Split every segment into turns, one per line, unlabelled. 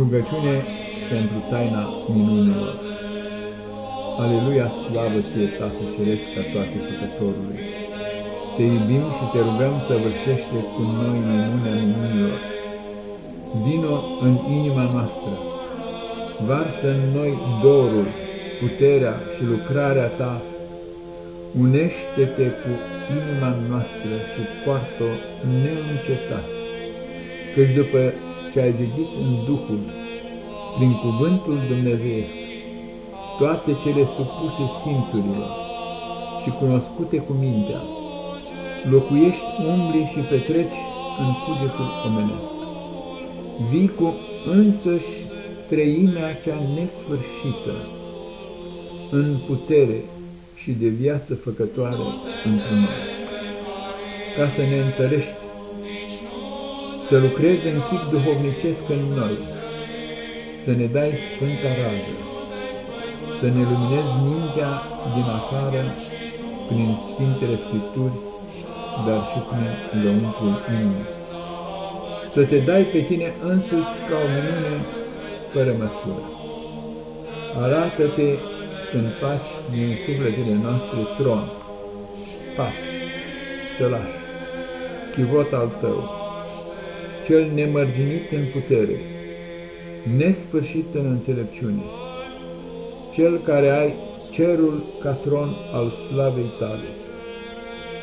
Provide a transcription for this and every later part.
Rugăciune pentru taina minunilor. Aleluia, slavă ție, Tată Ceresc, ca toate făcătorului. Te iubim și te rugăm să vârșește cu noi minunea minunilor. Vino în inima noastră, varsă în noi dorul, puterea și lucrarea ta, unește-te cu inima noastră și poartă-o neîncetat, căci după ce ai zidit în Duhul, prin cuvântul dumnezeiesc, toate cele supuse simțurilor și cunoscute cu mintea, locuiești, umbli și petreci în cugetul omenesc. Vii cu însăși treimea cea nesfârșită, în putere și de viață făcătoare într noi, ca să ne întărești să lucrezi în chip duhovnicesc în noi, să ne dai sfânta rază, să ne luminezi mintea din afară prin Sfintele Scripturi, dar și prin lăuntrul inimii. Să te dai pe tine însuți ca o minune fără măsură. Arată-te când faci din sufletele noastre tron, pat, stălaș, chivot al tău, cel nemărginit în putere, nesfârșit în înțelepciune, cel care ai cerul ca tron al slavei tale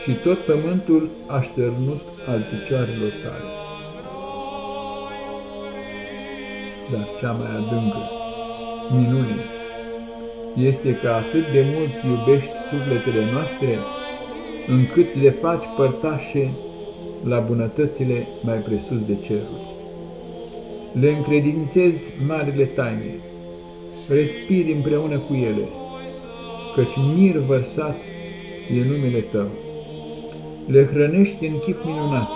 și tot pământul așternut al picioarelor tale. Dar cea mai adâncă minune este că atât de mult iubești sufletele noastre, încât le faci părtașe la bunătățile mai presus de ceruri. Le încredințezi marile taine, respiri împreună cu ele, căci mir vărsat e numele tău. Le hrănești în chip minunat,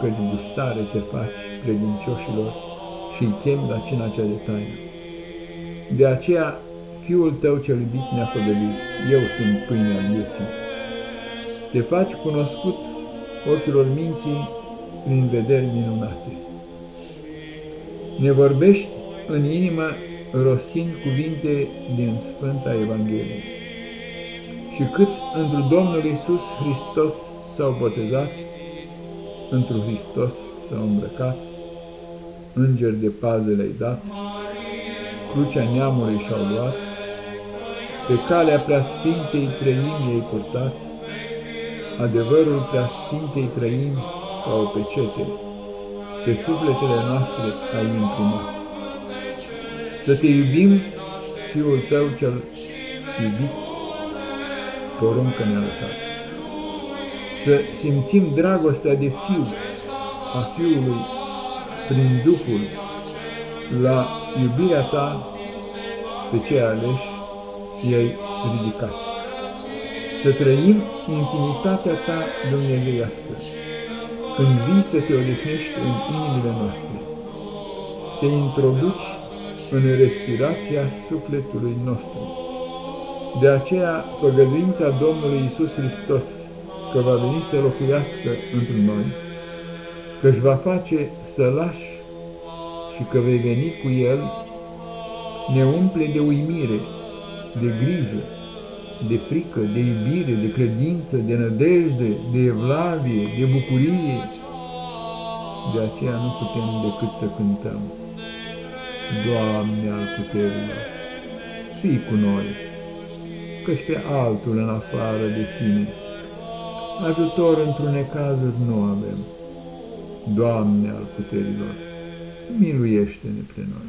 căci gustare te faci credincioșilor și îi chem la cina cea de taină. De aceea, Fiul tău cel iubit ne-a făgălit, eu sunt pâinea vieții. Te faci cunoscut ochilor minții prin vederi minunate. Ne vorbești în inimă rostind cuvinte din Sfânta Evanghelie. Și câți într Domnul Isus Hristos s-au botezat, într Hristos s-au îmbrăcat, îngeri de pază le-ai dat, crucea neamului și-au luat, pe calea preasfintei trăimii ei purtat, adevărul preasfintei trăimi ca o pecete, pe sufletele noastre ai imprimat. Să te iubim, Fiul tău cel iubit, poruncă ne-a lăsat. Să simțim dragostea de Fiu a Fiului prin Duhul la iubirea ta pe cei aleși i-ai ridicat să trăim intimitatea ta dumnezeiască, când vii să te odihnești în inimile noastre, te introduci în respirația sufletului nostru. De aceea, păgăduința Domnului Isus Hristos, că va veni să locuiască într noi, că își va face să lași și că vei veni cu El, ne umple de uimire, de grijă, de frică, de iubire, de credință, de nădejde, de evlavie, de bucurie. De aceea nu putem decât să cântăm. Doamne al puterilor, fii cu noi, căci pe altul în afară de Tine. Ajutor într-un necazuri nu avem. Doamne al puterilor, miluiește-ne pre noi.